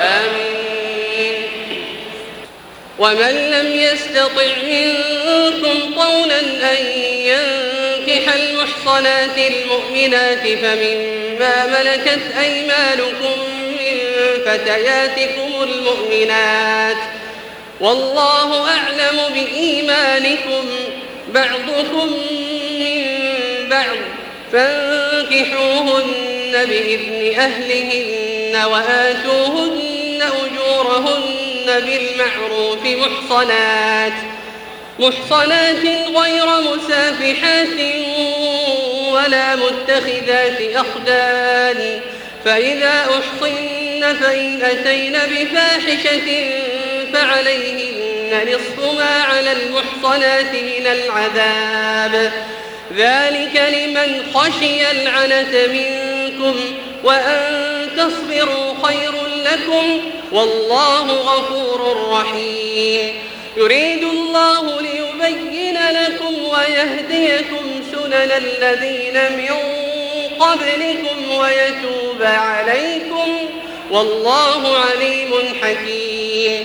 آمين. ومن لم يستطع منكم قولا أن ينكح المحصنات المؤمنات فمما ملكت أيمانكم من فتياتكم المؤمنات والله أعلم بإيمانكم بعضكم من بعض فانكحوهن بإذن أهلهن وآتوهن أجورهن بالمعروف محصنات محصنات غير مسافحات ولا متخذات أخدان فإذا أحصن فإن أتين بفاحشة فعليهن نصف ما على المحصنات من العذاب. ذلك لمن خشي العنة منكم وأن تصبروا خير لكم والله غفور رحيم. يريد الله ليبين لكم ويهديكم سنن الذين من قبلكم ويتوب عليكم والله عليم حكيم.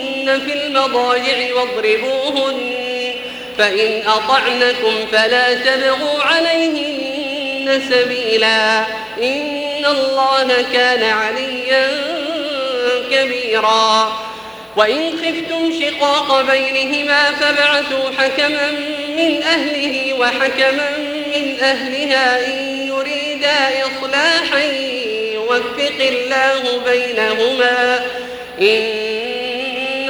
في المضاجع واضربوهن فإن أطعنكم فلا تبغوا عليهن سبيلا. إن الله كان عليا كبيرا. وإن خفتم شقاق بينهما فابعثوا حكما من أهله وحكما من أهلها إن يريدا إصلاحا يوفق الله بينهما.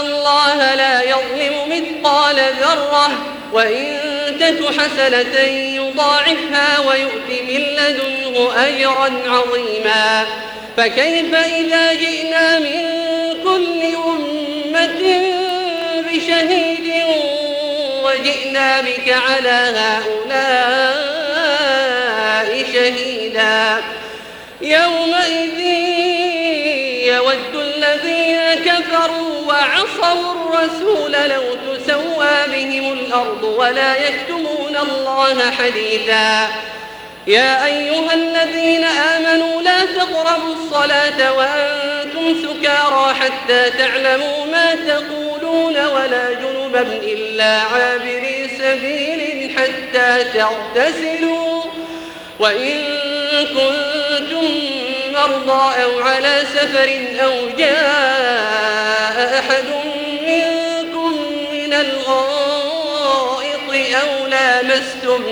الله لا يظلم مثقال ذرة وإن تك حسنة يضاعفها ويؤت من لدنه أجرا عظيما. فكيف إذا جئنا من كل أمة بشهيد وجئنا بك على هؤلاء شهيدا؟ يومئذ يود الذين كفروا وعصوا الرسول لو تسوى بهم الأرض ولا يكتمون الله حديثا. يا أيها الذين آمنوا لا تقربوا الصلاة وأنتم سكارى حتى تعلموا ما تقولون ولا جنبا إلا عابري سبيل حتى تغتسلوا وإن كنتم مرضى أو على سفر أو جاء أحد الغائط أو لامستم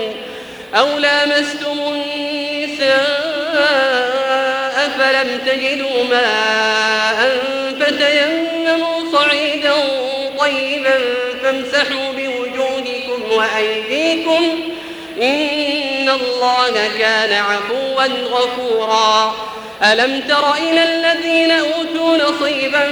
أو لامستم النساء فلم تجدوا ماء فتيمموا صعيدا طيبا فامسحوا بوجوهكم وأيديكم إن الله كان عفوا غفورا. ألم تر إلى الذين أوتوا نصيبا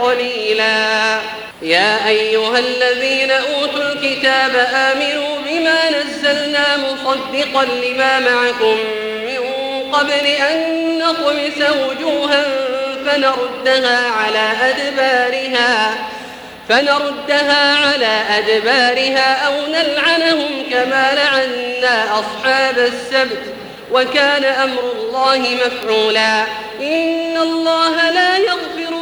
قليلا. يا أيها الذين أوتوا الكتاب آمنوا بما نزلنا مصدقا لما معكم من قبل أن نطمس وجوها فنردها على أدبارها فنردها على أدبارها أو نلعنهم كما لعنا أصحاب السبت وكان أمر الله مفعولا. إن الله لا يغفر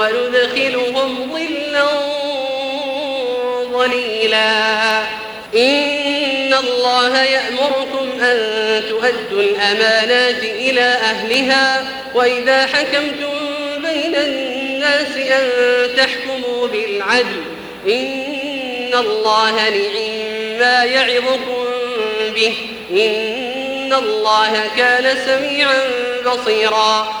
وندخلهم ظلا ظليلا. إن الله يأمركم أن تؤدوا الأمانات إلى أهلها وإذا حكمتم بين الناس أن تحكموا بالعدل. إن الله نعم ما يعظكم به. إن الله كان سميعا بصيرا.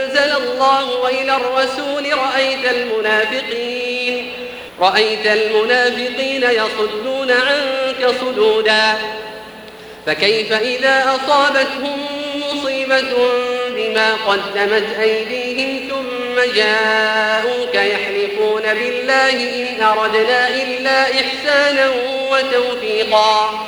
أنزل الله وإلى الرسول رأيت المنافقين رأيت المنافقين يصدون عنك صدودا. فكيف إذا أصابتهم مصيبة بما قدمت أيديهم ثم جاءوك يحلفون بالله إن أردنا إلا إحسانا وتوفيقا.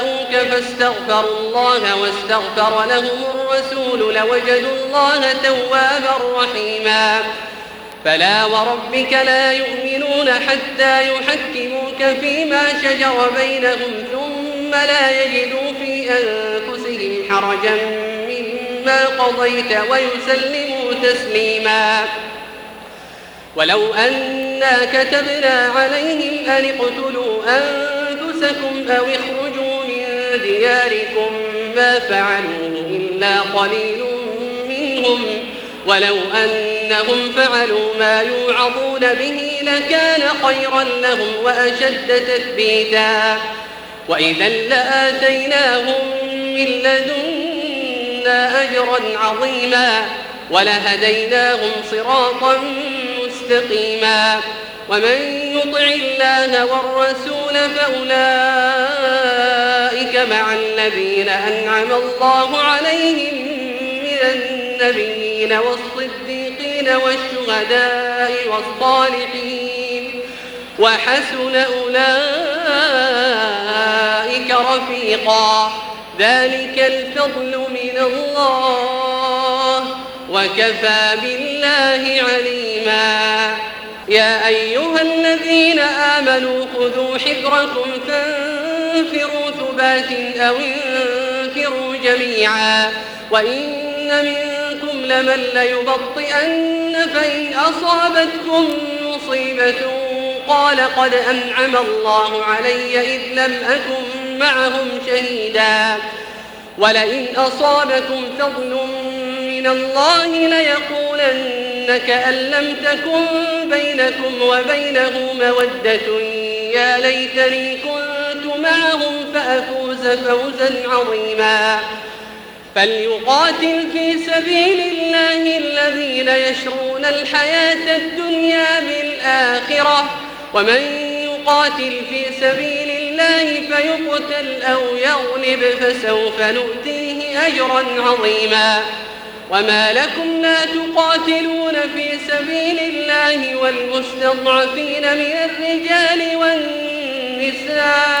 فاستغفروا الله واستغفر لهم الرسول لوجدوا الله توابا رحيما. فلا وربك لا يؤمنون حتى يحكموك فيما شجر بينهم ثم لا يجدوا في أنفسهم حرجا مما قضيت ويسلموا تسليما. ولو أنا كتبنا عليهم أن اقتلوا أنفسكم أو اخرجوا دياركم ما فعلوا إلا قليل منهم. ولو أنهم فعلوا ما يوعظون به لكان خيرا لهم وأشد تثبيتا. وإذا لآتيناهم من لدنا أجرا عظيما ولهديناهم صراطا مستقيما. ومن يطع الله والرسول فأولئك مع الذين أنعم الله عليهم من النبيين والصديقين والشهداء والصالحين. وحسن أولئك أولئك رفيقا. ذلك الفضل من الله. وكفى بالله عليما. يا أيها الذين آمنوا خذوا حذركم فانفروا ثبات أو انفروا جميعا وإن منكم لمن ليبطئن فإن أصابتكم مصيبة قال قد أنعم الله علي إذ لم أكن معهم شهيدا ولئن أصابكم فضل من الله ليقولن كأن لم تكن بينكم وبينه مودة يا ليتني كنت معهم فأفوز فوزا عظيما. فليقاتل في سبيل الله الذين يشرون الحياة الدنيا بالآخرة. ومن يقاتل في سبيل الله فيقتل أو يغلب فسوف نؤتيه أجرا عظيما. وما لكم لا تقاتلون في سبيل الله والمستضعفين من الرجال والنساء.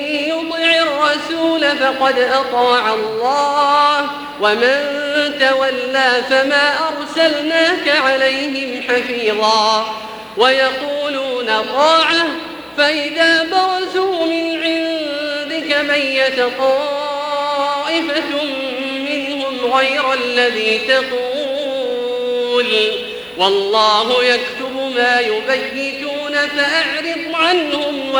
الرسول فقد أطاع الله ومن تولى فما أرسلناك عليهم حفيظا. ويقولون طاعة فإذا برزوا من عندك ميت طائفة منهم غير الذي تقول. والله يكتب ما يبيتون فأعرض عنهم و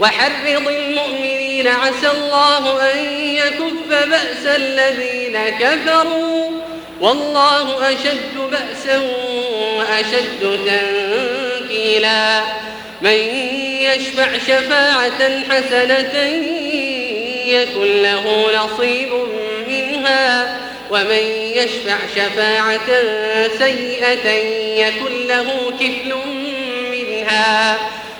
وحرض المؤمنين عسى الله أن يكف بأس الذين كفروا. والله أشد بأسا وأشد تنكيلا. من يشفع شفاعة حسنة يكن له نصيب منها. ومن يشفع شفاعة سيئة يكن له كفل منها.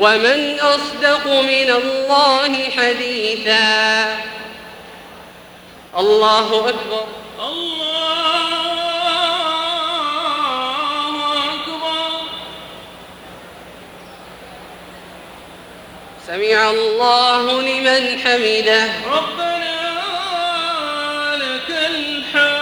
ومن أصدق من الله حديثا. الله أكبر. الله أكبر. سمع الله لمن حمده. ربنا